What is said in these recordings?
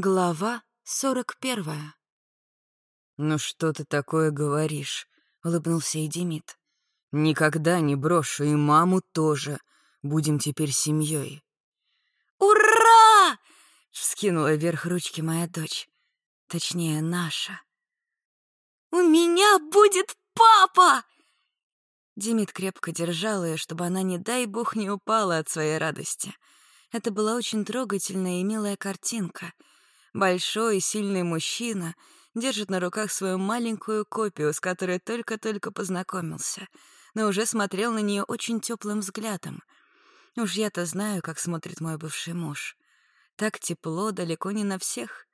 Глава сорок первая. «Ну что ты такое говоришь?» — улыбнулся Эдимит. «Никогда не брошу, и маму тоже. Будем теперь семьей. «Ура!» — вскинула вверх ручки моя дочь. Точнее, наша. «У меня будет папа!» Димит крепко держал ее, чтобы она, не дай бог, не упала от своей радости. Это была очень трогательная и милая картинка — Большой сильный мужчина держит на руках свою маленькую копию, с которой только-только познакомился, но уже смотрел на нее очень теплым взглядом. Уж я-то знаю, как смотрит мой бывший муж. Так тепло далеко не на всех,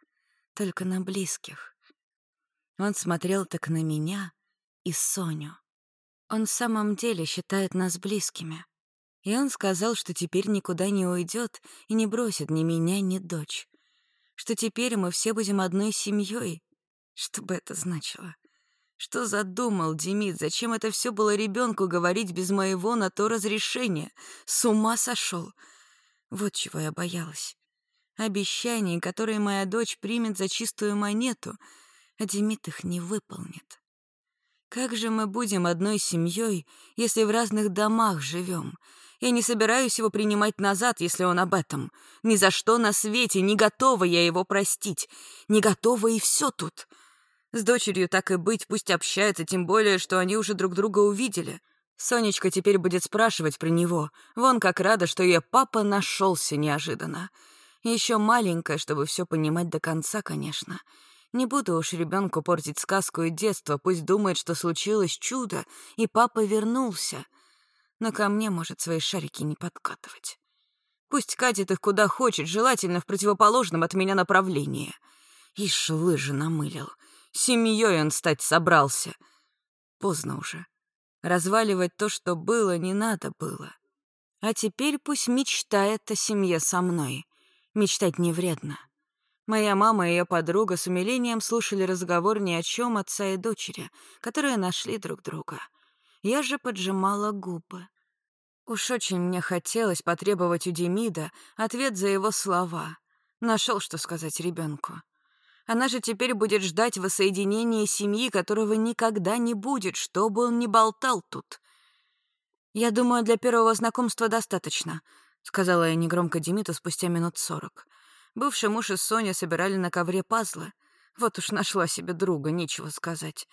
только на близких. Он смотрел так на меня и Соню. Он в самом деле считает нас близкими. И он сказал, что теперь никуда не уйдет и не бросит ни меня, ни дочь что теперь мы все будем одной семьей. Что бы это значило? Что задумал Демид? Зачем это все было ребенку говорить без моего на то разрешения? С ума сошел. Вот чего я боялась. Обещаний, которые моя дочь примет за чистую монету, а Демид их не выполнит. Как же мы будем одной семьей, если в разных домах живем? Я не собираюсь его принимать назад, если он об этом. Ни за что на свете не готова я его простить. Не готова и все тут. С дочерью так и быть, пусть общаются, тем более, что они уже друг друга увидели. Сонечка теперь будет спрашивать про него. Вон как рада, что ее папа нашелся неожиданно. Еще маленькая, чтобы все понимать до конца, конечно. Не буду уж ребенку портить сказку и детство, пусть думает, что случилось чудо, и папа вернулся но ко мне может свои шарики не подкатывать. Пусть катит их куда хочет, желательно в противоположном от меня направлении. Ишь, лыжи намылил. Семьей он стать собрался. Поздно уже. Разваливать то, что было, не надо было. А теперь пусть мечтает о семье со мной. Мечтать не вредно. Моя мама и ее подруга с умилением слушали разговор ни о чем отца и дочери, которые нашли друг друга — я же поджимала губы. Уж очень мне хотелось потребовать у Демида ответ за его слова. Нашел, что сказать ребенку. Она же теперь будет ждать воссоединения семьи, которого никогда не будет, что бы он ни болтал тут. «Я думаю, для первого знакомства достаточно», — сказала я негромко Демиту спустя минут сорок. Бывший муж и Соня собирали на ковре пазлы. Вот уж нашла себе друга, нечего сказать.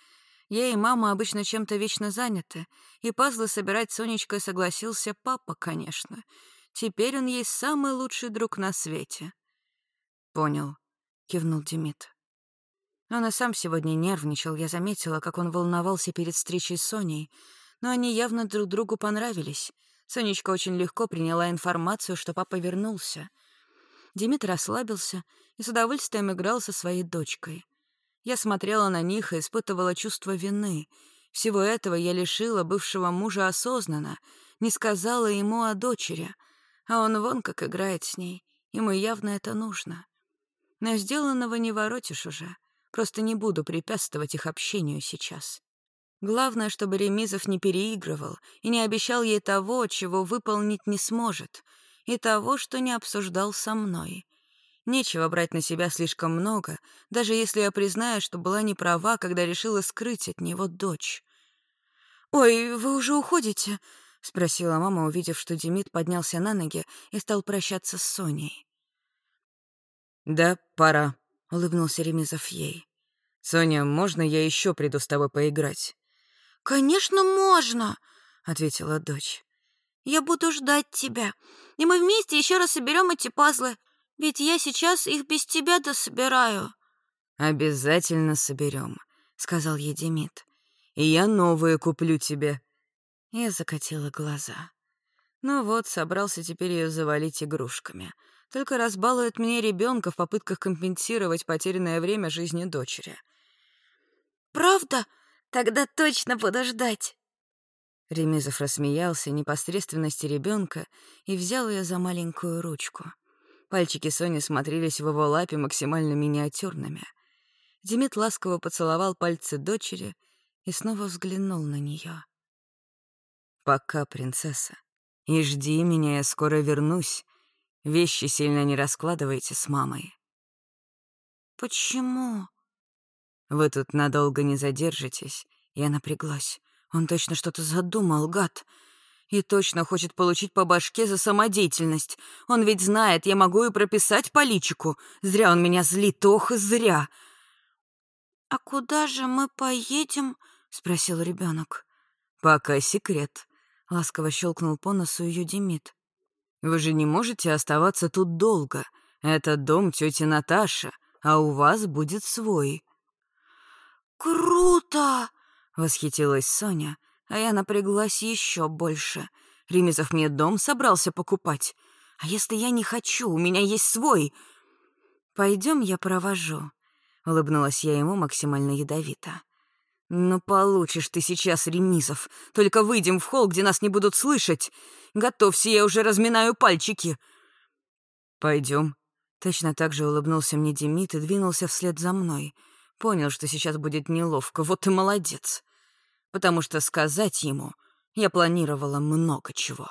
Я и мама обычно чем-то вечно заняты, и пазлы собирать с Сонечкой согласился папа, конечно. Теперь он есть самый лучший друг на свете. «Понял», — кивнул Демид. Он и сам сегодня нервничал, я заметила, как он волновался перед встречей с Соней, но они явно друг другу понравились. Сонечка очень легко приняла информацию, что папа вернулся. Демид расслабился и с удовольствием играл со своей дочкой. Я смотрела на них и испытывала чувство вины. Всего этого я лишила бывшего мужа осознанно, не сказала ему о дочери, а он вон как играет с ней, ему явно это нужно. Но сделанного не воротишь уже, просто не буду препятствовать их общению сейчас. Главное, чтобы Ремизов не переигрывал и не обещал ей того, чего выполнить не сможет, и того, что не обсуждал со мной. Нечего брать на себя слишком много, даже если я признаю, что была не права, когда решила скрыть от него дочь. «Ой, вы уже уходите?» — спросила мама, увидев, что Демид поднялся на ноги и стал прощаться с Соней. «Да, пора», — улыбнулся Ремизов ей. «Соня, можно я еще приду с тобой поиграть?» «Конечно, можно», — ответила дочь. «Я буду ждать тебя, и мы вместе еще раз соберем эти пазлы. Ведь я сейчас их без тебя дособираю». «Обязательно соберем», — сказал ей Демид. «И я новые куплю тебе». Я закатила глаза. Ну вот, собрался теперь ее завалить игрушками. Только разбалует мне ребенка в попытках компенсировать потерянное время жизни дочери. «Правда? Тогда точно буду ждать». Ремизов рассмеялся непосредственности ребенка и взял ее за маленькую ручку. Пальчики Сони смотрелись в его лапе максимально миниатюрными. Демид ласково поцеловал пальцы дочери и снова взглянул на нее. «Пока, принцесса. И жди меня, я скоро вернусь. Вещи сильно не раскладывайте с мамой». Почему? Вы тут надолго не задержитесь. Я напряглась. Он точно что-то задумал, гад. И точно хочет получить по башке за самодеятельность. Он ведь знает, я могу и прописать по личику. Зря он меня злит, ох зря. «А куда же мы поедем?» — спросил ребенок. «Пока секрет», — ласково щелкнул по носу ее Демид. «Вы же не можете оставаться тут долго. Это дом тети Наташи, а у вас будет свой». «Круто!» — восхитилась Соня, а я напряглась еще больше. Ремезов мне дом собрался покупать. А если я не хочу, у меня есть свой. Пойдем, я провожу. Улыбнулась я ему максимально ядовито. «Ну, получишь ты сейчас, Ремизов. Только выйдем в холл, где нас не будут слышать. Готовься, я уже разминаю пальчики». Пойдем. Точно так же улыбнулся мне Демид и двинулся вслед за мной. Понял, что сейчас будет неловко. Вот и молодец. Потому что сказать ему я планировала много чего.